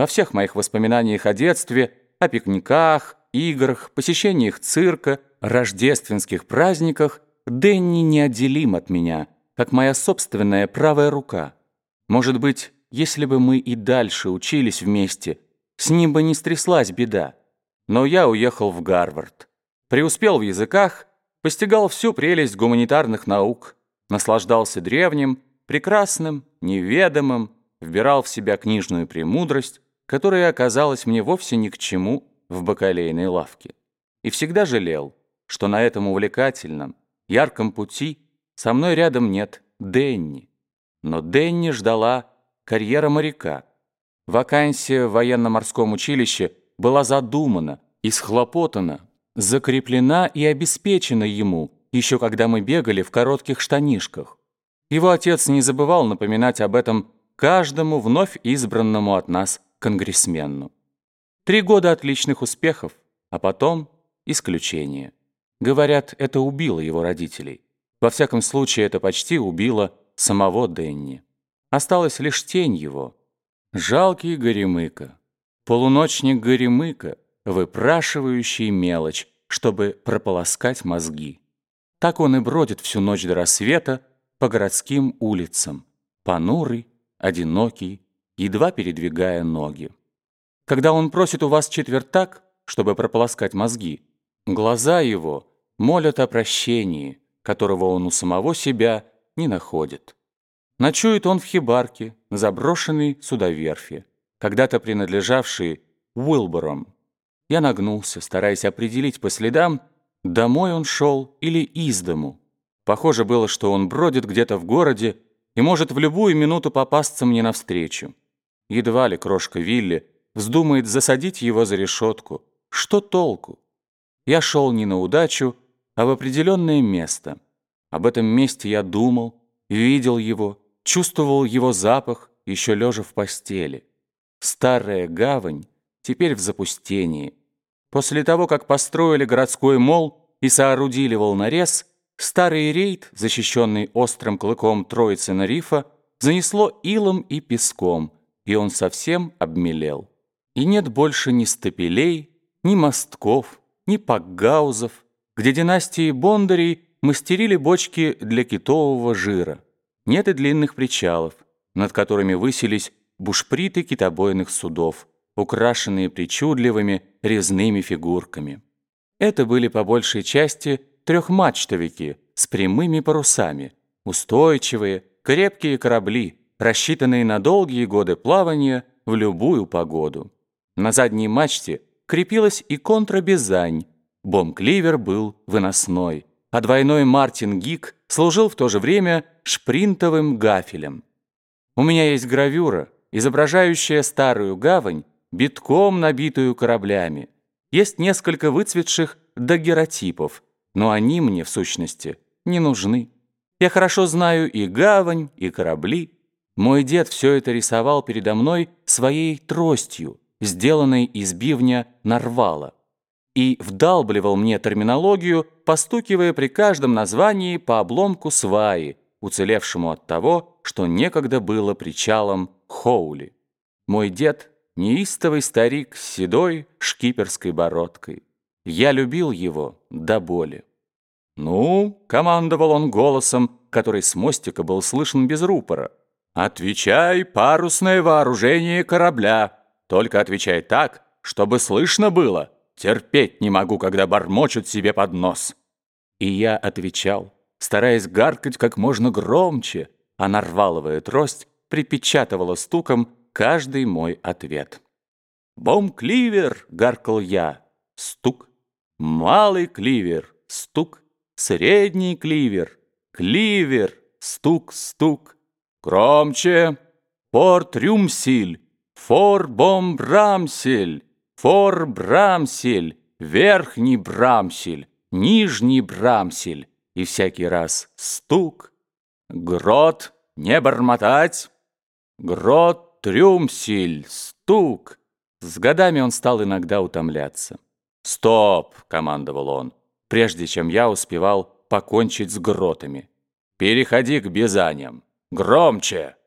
Во всех моих воспоминаниях о детстве, о пикниках, играх, посещениях цирка, рождественских праздниках Дэнни неотделим от меня, как моя собственная правая рука. Может быть, если бы мы и дальше учились вместе, с ним бы не стряслась беда. Но я уехал в Гарвард. Преуспел в языках, постигал всю прелесть гуманитарных наук, наслаждался древним, прекрасным, неведомым, вбирал в себя книжную премудрость, которая оказалась мне вовсе ни к чему в бакалейной лавке. И всегда жалел, что на этом увлекательном, ярком пути со мной рядом нет Денни. Но Денни ждала карьера моряка. Вакансия в военно-морском училище была задумана и схлопотана, закреплена и обеспечена ему, еще когда мы бегали в коротких штанишках. Его отец не забывал напоминать об этом каждому вновь избранному от нас конгрессмену. Три года отличных успехов, а потом исключение. Говорят, это убило его родителей. Во всяком случае, это почти убило самого Денни. Осталась лишь тень его. Жалкий Горемыка. Полуночник Горемыка, выпрашивающий мелочь, чтобы прополоскать мозги. Так он и бродит всю ночь до рассвета по городским улицам, понурый, одинокий, едва передвигая ноги. Когда он просит у вас четвертак, чтобы прополоскать мозги, глаза его молят о прощении, которого он у самого себя не находит. Ночует он в хибарке, заброшенной судоверфи, когда-то принадлежавшей Уилбором. Я нагнулся, стараясь определить по следам, домой он шел или из дому. Похоже было, что он бродит где-то в городе и может в любую минуту попасться мне навстречу. Едва ли крошка Вилли вздумает засадить его за решетку. Что толку? Я шел не на удачу, а в определенное место. Об этом месте я думал, видел его, чувствовал его запах, еще лежа в постели. Старая гавань теперь в запустении. После того, как построили городской мол и соорудили волнорез, старый рейд, защищенный острым клыком Троицына рифа, занесло илом и песком, и он совсем обмелел. И нет больше ни стапелей, ни мостков, ни пакгаузов, где династии Бондарей мастерили бочки для китового жира. Нет и длинных причалов, над которыми высились бушприты китобойных судов, украшенные причудливыми резными фигурками. Это были по большей части трехмачтовики с прямыми парусами, устойчивые, крепкие корабли, рассчитанные на долгие годы плавания в любую погоду. На задней мачте крепилась и контрабезань. Бом-кливер был выносной, а двойной Мартин Гик служил в то же время шпринтовым гафелем. У меня есть гравюра, изображающая старую гавань, битком набитую кораблями. Есть несколько выцветших дагеротипов, но они мне, в сущности, не нужны. Я хорошо знаю и гавань, и корабли. Мой дед все это рисовал передо мной своей тростью, сделанной из бивня нарвала, и вдалбливал мне терминологию, постукивая при каждом названии по обломку сваи, уцелевшему от того, что некогда было причалом Хоули. Мой дед — неистовый старик с седой шкиперской бородкой. Я любил его до боли. «Ну», — командовал он голосом, который с мостика был слышен без рупора, «отвечай парусное вооружение корабля, только отвечай так, чтобы слышно было. Терпеть не могу, когда бормочут себе под нос». И я отвечал, стараясь гаркать как можно громче, а нарваловая трость припечатывала стуком каждый мой ответ. «Бом-кливер!» — гаркал я. Стук. «Малый кливер!» — стук. «Средний кливер!» «Кливер!» — стук-стук. «Громче!» «Порт Рюмсиль!» «Фор Бом Брамсель!» «Фор Брамсель!» «Верхний Брамсель!» «Нижний Брамсель!» И всякий раз стук. «Грот!» «Не бормотать!» «Грот Трюмсель!» «Стук!» С годами он стал иногда утомляться. «Стоп!» — командовал он, прежде чем я успевал покончить с гротами. «Переходи к бизаням! Громче!»